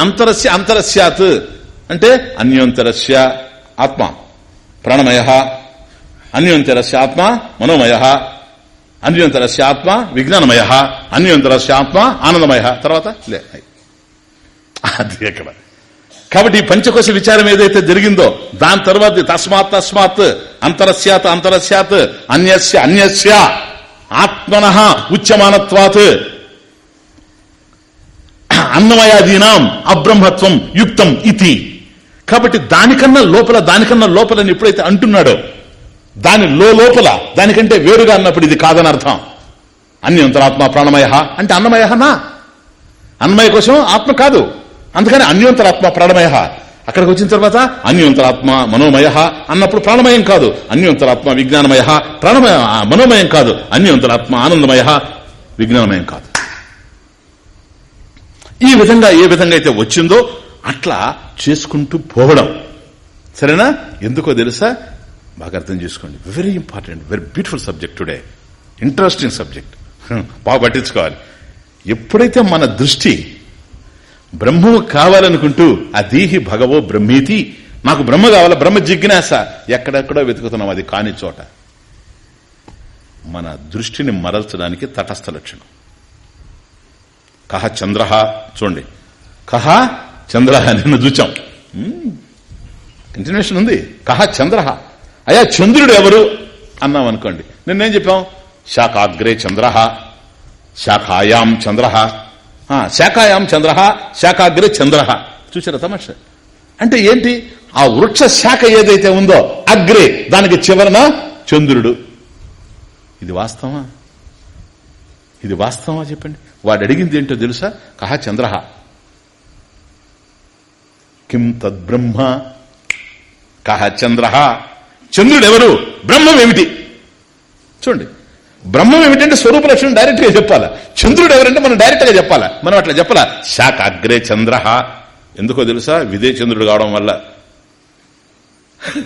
అంతరస్య అంతరస్యాత్. అంటే అన్యోంతరస్య ఆత్మ. ప్రాణమయ అన్యోంతరస్య ఆత్మ మనోమయ. అన్యోంతరస్య ఆత్మ విజ్ఞానమయ. అన్యోంతరస్య ఆత్మ ఆనందమయ. తర్వాత లే అది ఎక్కడ? కాబట్టి ఈ పంచకోశ విచారం ఏదైతే జరిగిందో దాని తర్వాత తస్మాత్ తస్మాత్. అంతరస్యాత్ అంతరస్యాత్. అన్యస్య అన్యస్య. ఆత్మన ఉచ్యమానత్వాత్. అన్నమయాదీనాం అబ్రహ్మత్వం యుక్తం ఇతి. కాబట్టి దానికన్నా లోపల దానికన్నా లోపలని ఎప్పుడైతే అంటున్నాడో దాని లో లోపల దానికంటే వేరుగా అన్నప్పుడు ఇది కాదని అర్థం అన్యంతరాత్మ ప్రాణమయ. అంటే అన్నమయనా అన్నమయ కోసం ఆత్మ కాదు. అందుకని అన్యోంతరాత్మ ప్రాణమయ. అక్కడికి వచ్చిన తర్వాత అన్యోంతరాత్మ మనోమయ అన్నప్పుడు ప్రాణమయం కాదు. అన్యోంతరాత్మ విజ్ఞానమయ ప్రాణమయ మనోమయం కాదు. అన్యోంతరాత్మ ఆనందమయ విజ్ఞానమయం కాదు. ఈ విధంగా ఏ విధంగా అయితే వచ్చిందో అట్లా చేసుకుంటూ పోవడం. సరేనా? ఎందుకో తెలుసా? బాగా అర్థం చేసుకోండి. Very important very beautiful subject today interesting subject బాగా పట్టించుకోవాలి. ఎప్పుడైతే మన దృష్టి బ్రహ్మము కావాలనుకుంటూ అదీహి భగవో బ్రహ్మీతి నాకు బ్రహ్మ కావాలి బ్రహ్మ జిజ్ఞాస ఎక్కడెక్కడో వెతుకుతున్నాం అది కాని చోట. మన దృష్టిని మరల్చడానికి తటస్థ లక్షణం. కహ చంద్ర. చూడండి. కహ చంద్ర నిన్ను చూచాం. కంటిన్యూషన్ ఉంది. కహ చంద్ర. అయా చంద్రుడు ఎవరు? అన్నాం అనుకోండి. నిన్నేం చెప్పాం? శాఖాగ్రే చంద్ర. శాఖాయాం చంద్ర. శాఖాయాం చంద్ర శాఖాగ్రే చంద్ర. చూసారా తమాష? అంటే ఏంటి? ఆ వృక్ష శాఖ ఏదైతే ఉందో అగ్రే దానికి చివరన చంద్రుడు. ఇది వాస్తవా ఇది వాస్తవమా చెప్పండి? వాడు అడిగింది ఏంటో తెలుసా? కహ చంద్ర. కిం తద్బ్రహ్మ? కహ చంద్ర. చంద్రుడెవరు? బ్రహ్మమేమిటి? బ్రహ్మం ఏమిటి చూడండి. బ్రహ్మం ఏమిటంటే స్వరూప లక్షణం డైరెక్ట్గా చెప్పాలా? చంద్రుడు ఎవరంటే మనం డైరెక్ట్గా చెప్పాలా? మనం అట్లా చెప్పాలా? శాఖ అగ్రే చంద్ర. ఎందుకో తెలుసా? విదే చంద్రుడు కావడం వల్ల.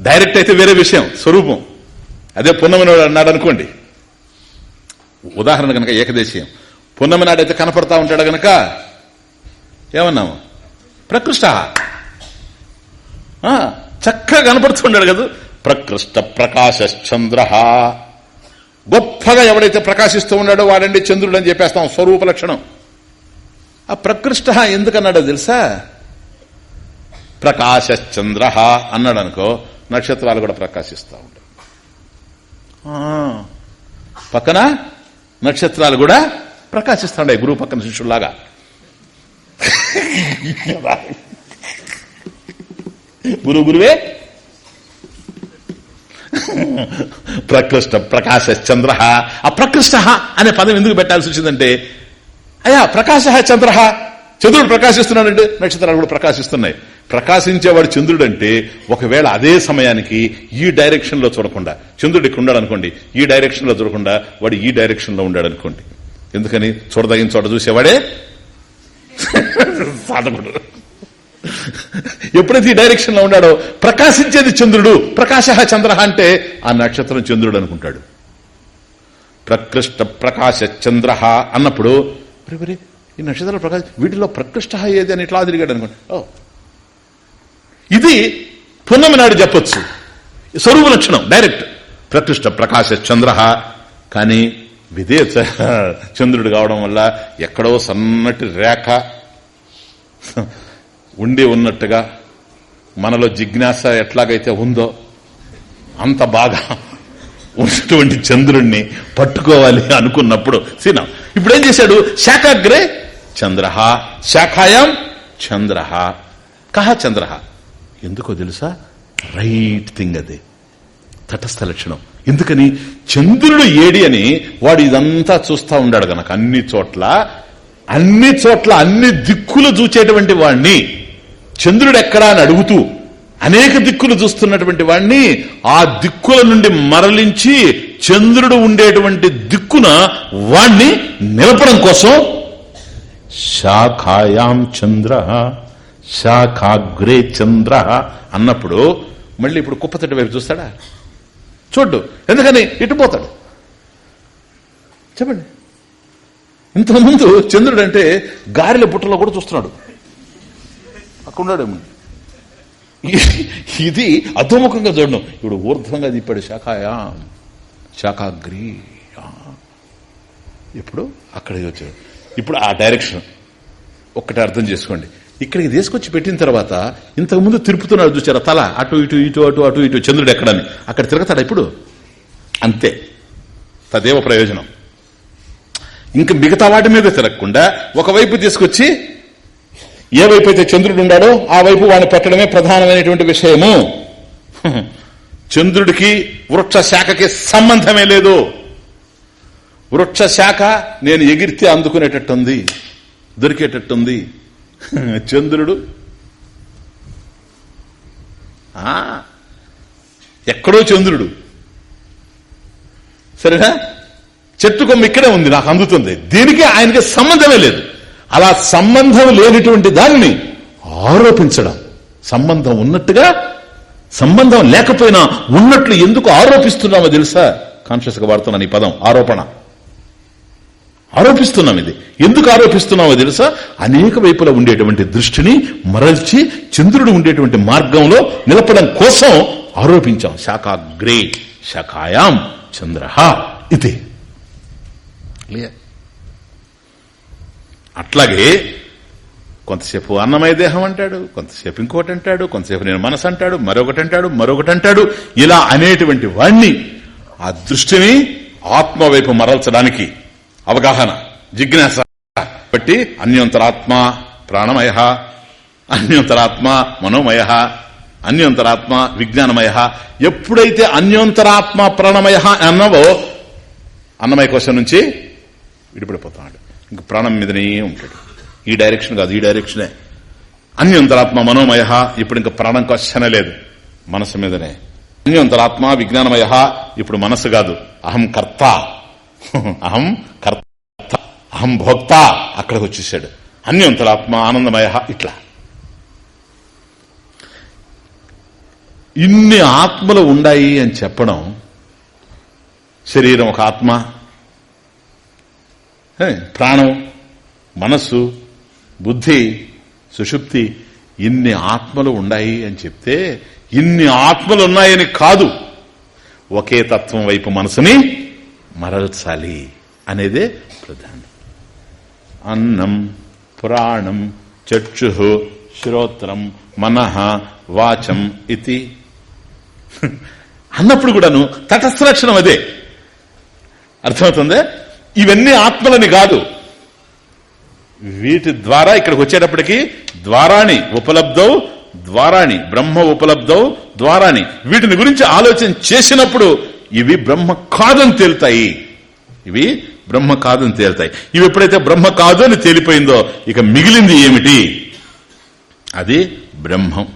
డైరెక్ట్ అయితే వేరే విషయం స్వరూపం. అదే పున్నమని అన్నాడు అనుకోండి. ఉదాహరణ కనుక ఏకదేశీయం. పున్నమి నాడైతే కనపడతా ఉంటాడు గనక ఏమన్నాము? ప్రకృష్ట. చక్కగా కనపడుతున్నాడు కదా. ప్రకృష్ట ప్రకాశంద్ర గొప్పగా ఎవడైతే ప్రకాశిస్తూ ఉన్నాడో వాడండి చంద్రుడు అని చెప్పేస్తాం స్వరూప లక్షణం. ఆ ప్రకృష్ట ఎందుకన్నాడో తెలుసా? ప్రకాశంద్ర అన్నాడు అనుకో నక్షత్రాలు కూడా ప్రకాశిస్తూ ఉంటాయి. పక్కన నక్షత్రాలు కూడా ప్రకాశిస్తాండే గురువు పక్కన శిష్యుల్లాగా. గురువు గురువే. ప్రకృష్ట ప్రకాశ చంద్ర ఆ ప్రకృష్ట అనే పదం ఎందుకు పెట్టాల్సి వచ్చిందంటే అయ్యా ప్రకాశ చంద్ర. చంద్రుడు ప్రకాశిస్తున్నాడంటే నక్షత్రాలు కూడా ప్రకాశిస్తున్నాయి. ప్రకాశించేవాడు చంద్రుడు అంటే ఒకవేళ అదే సమయానికి ఈ డైరెక్షన్లో చూడకుండా చంద్రుడు ఇక్కడ ఉన్నాడు అనుకోండి ఈ డైరెక్షన్లో చూడకుండా వాడు ఈ డైరెక్షన్లో ఉన్నాడు అనుకోండి. ఎందుకని? చూడదగిన చోట చూసేవాడే? సాధకుడు. ఎప్పుడైతే ఈ డైరెక్షన్లో ఉన్నాడో ప్రకాశించేది చంద్రుడు ప్రకాశ చంద్ర అంటే ఆ నక్షత్రం చంద్రుడు అనుకుంటాడు. ప్రకృష్ట ప్రకాశ చంద్ర అన్నప్పుడు ఈ నక్షత్రాల ప్రకాశ వీటిలో ప్రకృష్ట ఏది అని ఇట్లా తిరిగాడు అనుకోండి. ఓ ఇది పున్నమి నాడు చెప్పొచ్చు. స్వరూప లక్షణం డైరెక్ట్. ప్రకృష్ట ప్రకాశ చంద్ర. కానీ విదే చంద్రుడు కావడం వల్ల ఎక్కడో సన్నటి రేఖ ఉండి ఉన్నట్టుగా మనలో జిజ్ఞాస ఎట్లాగైతే ఉందో అంత బాగా ఉన్నటువంటి చంద్రుణ్ణి పట్టుకోవాలి అనుకున్నప్పుడు సీనా ఇప్పుడు ఏం చేశాడు? శాఖాగ్రే చంద్ర. శాఖాయాం చంద్ర. కహ చంద్ర? ఎందుకో తెలుసా? రైట్ థింగ్ అది. తటస్థ లక్షణం. ఎందుకని? చంద్రుడు ఏడి అని వాడు ఇదంతా చూస్తా ఉండాడు గనక. అన్ని చోట్ల అన్ని చోట్ల అన్ని దిక్కులు చూచేటువంటి వాణ్ణి చంద్రుడు ఎక్కడా అని అడుగుతూ అనేక దిక్కులు చూస్తున్నటువంటి వాణ్ణి ఆ దిక్కుల నుండి మరలించి చంద్రుడు ఉండేటువంటి దిక్కున వాణ్ణి నిలపడం కోసం శాఖాయాం చంద్ర శాఖాగ్రే చంద్ర అన్నప్పుడు మళ్ళీ ఇప్పుడు కుప్పతటి వైపు చూస్తాడా? చూడ్డు. ఎందుకని? ఇటు పోతాడు. చెప్పండి. ఇంతకుముందు చంద్రుడు అంటే గారెల బుట్టలో కూడా చూస్తున్నాడు. అక్కడున్నాడు ఇది అధోముఖంగా చూడడం ఇప్పుడు ఊర్ధ్వంగా తిప్పాడు శాఖాయా. శాఖాగ్రి. ఇప్పుడు అక్కడికి వచ్చాడు. ఇప్పుడు ఆ డైరెక్షన్ ఒక్కటి అర్థం చేసుకోండి. ఇక్కడికి తీసుకొచ్చి పెట్టిన తర్వాత ఇంతకుముందు తిరుపుతున్నాడు చూసారా? తల అటు ఇటు ఇటు అటు అటు ఇటు చంద్రుడు ఎక్కడని. అక్కడ తిరగతాడు ఇప్పుడు? అంతే. తదేవ ప్రయోజనం. ఇంకా మిగతా వాటి మీద తిరగకుండా ఒకవైపు తీసుకొచ్చి ఏ వైపు అయితే చంద్రుడు ఉన్నాడో ఆ వైపు వాడిని పెట్టడమే ప్రధానమైనటువంటి విషయము. చంద్రుడికి వృక్ష శాఖకి సంబంధమే లేదు. వృక్ష శాఖ నేను ఎగిరితే అందుకునేటట్టుంది దొరికేటట్టుంది. చంద్రుడు. ఎక్కడో చంద్రుడు. సరేనా? చెట్టు కొమ్మ ఇక్కడే ఉంది నాకు అందుతుంది. దీనికి ఆయనకి సంబంధమే లేదు. అలా సంబంధం లేనిటువంటి దాన్ని ఆరోపించడం. సంబంధం ఉన్నట్టుగా సంబంధం లేకపోయినా ఉన్నట్లు ఎందుకు ఆరోపిస్తున్నామో తెలుసా? కాన్షియస్గా వాడుతున్నాను ఈ పదం ఆరోపణ. ఆరోపిస్తున్నాం ఇది. ఎందుకు ఆరోపిస్తున్నామో తెలుసా? అనేక వైపులా ఉండేటువంటి దృష్టిని మరల్చి చంద్రుడు ఉండేటువంటి మార్గంలో నిలపడం కోసం ఆరోపించాం. శాఖాగ్రే శాఖాయాం చంద్ర ఇది. అట్లాగే కొంతసేపు అన్నమయ దేహం అంటాడు కొంతసేపు ఇంకోటి అంటాడు కొంతసేపు నేను మనసు అంటాడు మరొకటి అంటాడు మరొకటి అంటాడు. ఇలా అనేటువంటి వాణ్ణి ఆ దృష్టిని ఆత్మ వైపు మరల్చడానికి అవగాహన జిజ్ఞాస బట్టి అన్యంతరాత్మ ప్రాణమయ అన్యంతరాత్మ మనోమయ అన్యంతరాత్మ విజ్ఞానమయ. ఎప్పుడైతే అన్యోంతరాత్మ ప్రాణమయ అన్నవో అన్నమయ క్వశ్చన్ నుంచి విడిపడిపోతున్నాడు. ఇంక ప్రాణం మీదనే ఉంటాడు. ఈ డైరెక్షన్ కాదు ఈ డైరెక్షనే. అన్యంతరాత్మ మనోమయ ఇప్పుడు ఇంకా ప్రాణం క్వశ్చనే లేదు. మనసు మీదనే. అన్యంతరాత్మ విజ్ఞానమయ ఇప్పుడు మనసు కాదు అహం కర్త. అహం కర్త అహం భోక్త అక్కడికి వచ్చేసాడు అన్యంతరాత్మ ఆనందమయ ఇట్లా. ఇన్ని ఆత్మలు ఉన్నాయి అని చెప్పడం శరీరం ఒక ఆత్మ ప్రాణం మనస్సు బుద్ధి సుషుప్తి ఇన్ని ఆత్మలు ఉన్నాయి అని చెప్తే ఇన్ని ఆత్మలు ఉన్నాయని కాదు. ఒకే తత్వం వైపు మనసుని మరల్చాలి అనేదే ప్రధానం. అన్నం పురాణం చక్షు శ్రోత్రం మనహ వాచం ఇది అన్నప్పుడు కూడాను తటస్థ లక్షణం అదే. అర్థమవుతుంది? ఇవన్నీ ఆత్మలని కాదు. వీటి ద్వారా ఇక్కడికి వచ్చేటప్పటికి ద్వారాణి ఉపలబ్ధం ద్వారాణి బ్రహ్మ ఉపలబ్ధౌ ద్వారాణి వీటిని గురించి ఆలోచన చేసినప్పుడు ఇవి బ్రహ్మ కాదని తేలుతాయి. ఇవి బ్రహ్మ కాదని తేలుతాయి. ఇవి ఎప్పుడైతే బ్రహ్మ కాదు అని తేలిపోయిందో ఇక మిగిలింది ఏమిటి? అది బ్రహ్మం.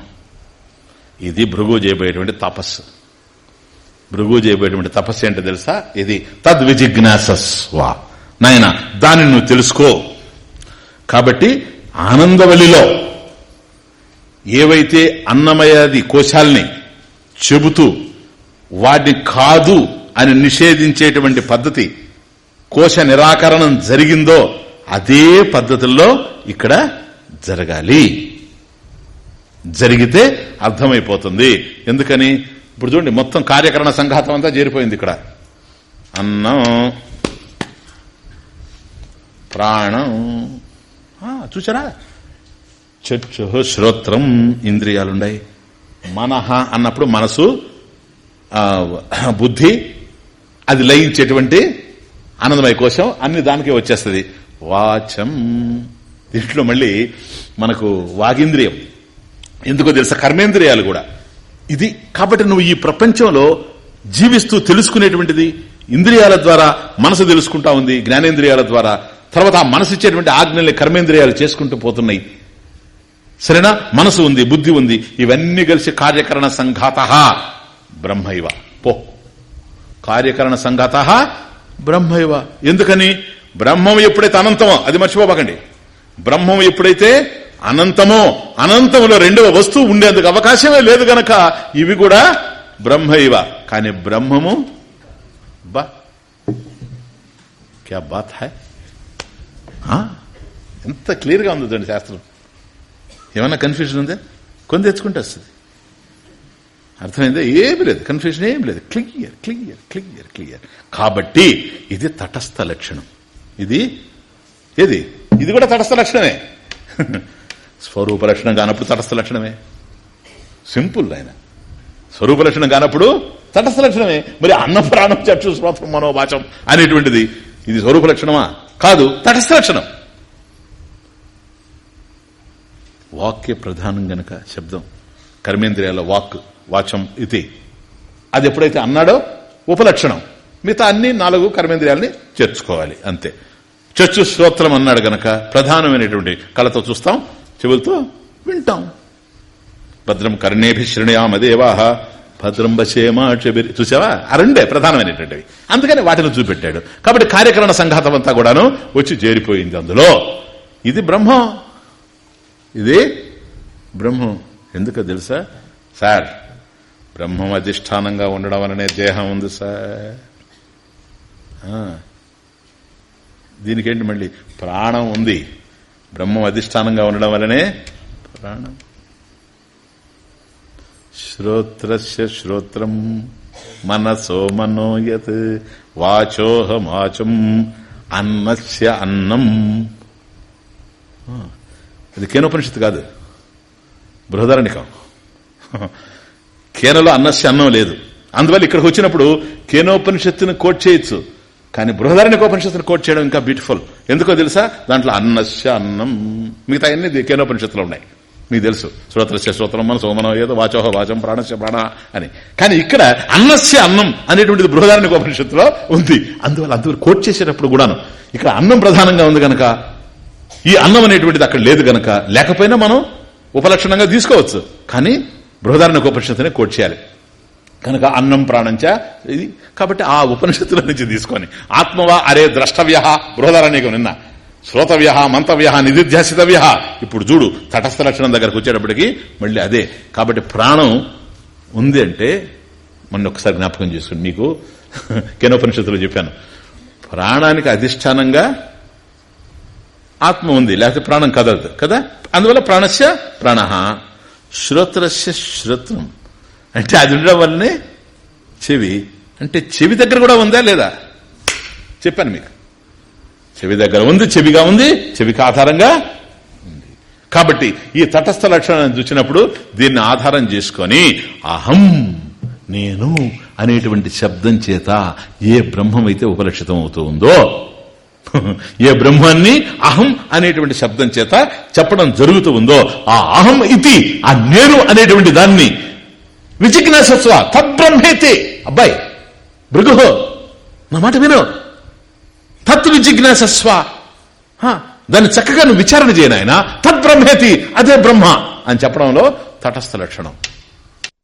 ఇది భృగు చేయబోయేటువంటి తపస్సు. భృగు చేయబోయేటువంటి తపస్సు ఏంటో తెలుసా? ఇది తద్విజిజ్ఞాసస్వా. నాయన దాన్ని నువ్వు తెలుసుకో. కాబట్టి ఆనందవలిలో ఏవైతే అన్నమయాది కోశాల్ని చెబుతూ వాటిని కాదు అని నిషేధించేటువంటి పద్ధతి కోశ నిరాకరణం జరిగిందో అదే పద్ధతుల్లో ఇక్కడ జరగాలి. జరిగితే అర్థమైపోతుంది. ఎందుకని? ఇప్పుడు చూడండి మొత్తం కార్యకరణ సంఘాతం అంతా చేరిపోయింది ఇక్కడ. అన్నం ప్రాణం చూసారా చచ్చు శ్రోత్రం ఇంద్రియాలున్నాయి మనహ అన్నప్పుడు మనసు బుద్ధి అది లయించేటువంటి ఆనందమయ కోశం అన్ని దానికే వచ్చేస్తుంది. వాచం. దీంట్లో మళ్ళీ మనకు వాగింద్రియం. ఎందుకో తెలుసా? కర్మేంద్రియాలు కూడా. ఇది కాబట్టి నువ్వు ఈ ప్రపంచంలో జీవిస్తూ తెలుసుకునేటువంటిది ఇంద్రియాల ద్వారా మనసు తెలుసుకుంటా ఉంది జ్ఞానేంద్రియాల ద్వారా. తర్వాత ఆ మనసు ఇచ్చేటువంటి ఆజ్ఞల్ని కర్మేంద్రియాలు చేసుకుంటూ పోతున్నాయి. సరేనా? మనసు ఉంది బుద్ధి ఉంది. ఇవన్నీ కలిసి కార్యకరణ సంఘాత బ్రహ్మైవ. పో. కార్యకరణ సంఘాత? బ్రహ్మైవ. ఎందుకని? బ్రహ్మం ఎప్పుడైతే అనంతమో అది మర్చిపోబాకండి. బ్రహ్మం ఎప్పుడైతే అనంతమో అనంతములో రెండవ వస్తువు ఉండేందుకు అవకాశమే లేదు గనక ఇవి కూడా బ్రహ్మైవ. కానీ బ్రహ్మము? బా. క్యా బాత్ హై? ఎంత క్లియర్గా ఉంది శాస్త్రం. ఏమన్నా కన్ఫ్యూజన్ ఉందా? కొని తెచ్చుకుంటే వస్తుంది. అర్థమైందా? ఏమి లేదు. కన్ఫ్యూజన్ ఏమి లేదు. క్లియర్ క్లియర్ క్లియర్ క్లియర్ కాబట్టి ఇది తటస్థ లక్షణం. ఇది ఏది? ఇది కూడా తటస్థ లక్షణమే. స్వరూప లక్షణం కానప్పుడు తటస్థ లక్షణమే. సింపుల్ ఆయన. స్వరూప లక్షణం కానప్పుడు తటస్థ లక్షణమే. మరి అన్న ప్రాణం చక్షు శ్రోత్రం మనోభాషం అనేటువంటిది ఇది స్వరూప లక్షణమా? కాదు తటస్థ లక్షణం. వాక్య ప్రధానం గనక శబ్దం కర్మేంద్రియాల వాక్ వాచం ఇది. అది ఎప్పుడైతే అన్నాడో ఉపలక్షణం. మిగతా అన్ని నాలుగు కర్మేంద్రియాలని చేర్చుకోవాలి అంతే. చచ్చు శ్రోత్రం అన్నాడు గనక ప్రధానమైనటువంటి కళతో చూస్తాం చెవులతో వింటాం. భద్రం కర్ణేభి శ్రేణయామదేవాహ భద్రం బసేమా చెబిరి చూసావా? ఆ రెండే ప్రధానమైనటువంటివి. అందుకని వాటిని చూపెట్టాడు. కాబట్టి కార్యకరణ సంఘాతం అంతా కూడాను వచ్చి చేరిపోయింది అందులో. ఇది బ్రహ్మం. ఇది బ్రహ్మం. ఎందుకో తెలుసా? సార్ బ్రహ్మం అధిష్టానంగా ఉండడం వలనే దేహం ఉంది సార్. దీనికేంటి మళ్ళీ? ప్రాణం ఉంది. బ్రహ్మం అధిష్టానంగా ఉండడం వలనే ప్రాణం. శ్రోత్రస్య శ్రోత్రం మనసో మనోయత్ వాచోహమాచం అన్నస్య అన్నం. ఇది కేనోపనిషత్తు కాదు. బృహదారణికం కేనలో అన్నస్య అన్నం లేదు. అందువల్ల ఇక్కడికి వచ్చినప్పుడు కేనోపనిషత్తుని కోట్ చేయొచ్చు. కానీ బృహదారణికోపనిషత్తుని కోట్ చేయడం ఇంకా బ్యూటిఫుల్ ఎందుకో తెలుసా? దాంట్లో అన్నస్య అన్నం. మిగతా అన్ని కేనోపనిషత్తులు ఉన్నాయి. మీకు తెలుసు. శ్రోత్రస్య శ్రోత్రం మన సోమనం ఏదో వాచోహ వాచం ప్రాణస్య ప్రాణ అని. కానీ ఇక్కడ అన్నస్య అన్నం అనేటువంటిది బృహదారణిక ఉపనిషత్తులో ఉంది. అందువల్ల అందువల్ల కోట్ చేసేటప్పుడు కూడాను ఇక్కడ అన్నం ప్రధానంగా ఉంది గనక ఈ అన్నం అనేటువంటిది అక్కడ లేదు గనక లేకపోయినా మనం ఉపలక్షణంగా తీసుకోవచ్చు. కానీ బృహదారణ ఉపనిషత్తునే కోట్ చేయాలి. కనుక అన్నం ప్రాణంచ ఇది. కాబట్టి ఆ ఉపనిషత్తుల నుంచి తీసుకొని ఆత్మవా అరే ద్రష్టవ్య బృహదారణ్యకం నిన్న. శ్రోతవ్య మంతవ్య నిధిధ్యాసితవ్య. ఇప్పుడు చూడు తటస్థ లక్షణం దగ్గరకు వచ్చేటప్పటికి మళ్ళీ అదే. కాబట్టి ప్రాణం ఉంది అంటే మొన్న ఒకసారి జ్ఞాపకం చేసుకుని మీకు. కేనోపనిషత్తులో చెప్పాను. ప్రాణానికి అధిష్టానంగా ఆత్మ ఉంది లేకపోతే ప్రాణం కదలదు కదా అందువల్ల ప్రాణస్య ప్రాణ శ్రోత్రస్య శ్రోత్రం అంటే అది ఉండడం వల్లనే చెవి అంటే చెవి దగ్గర కూడా ఉందా లేదా చెప్పాను మీకు. చెవి దగ్గర ఉంది చెవిగా ఉంది చెవికి ఆధారంగా ఉంది కాబట్టి ఈ తటస్థ లక్షణాన్ని చూసినప్పుడు దీన్ని ఆధారం చేసుకొని అహం నేను అనేటువంటి శబ్దం చేత ఏ బ్రహ్మం అయితే ఉపలక్షితం అవుతూ ఉందో ఏ బ్రహ్మాన్ని అహం అనేటువంటి శబ్దం చేత చెప్పడం జరుగుతూ ఉందో ఆ అహం ఇది ఆ నేను అనేటువంటి దాన్ని విజిజ్ఞాసత్వ తద్బ్రహ్మేతే. అబ్బాయి భృగుహో నా మాట విను. తత్ విజిజ్ఞాసస్వ హ, దాన్ని చక్కగా నువ్వు విచారణ చేయను ఆయన తద్బ్రహ్మేతి అదే బ్రహ్మ అని చెప్పడంలో తటస్థ లక్షణం.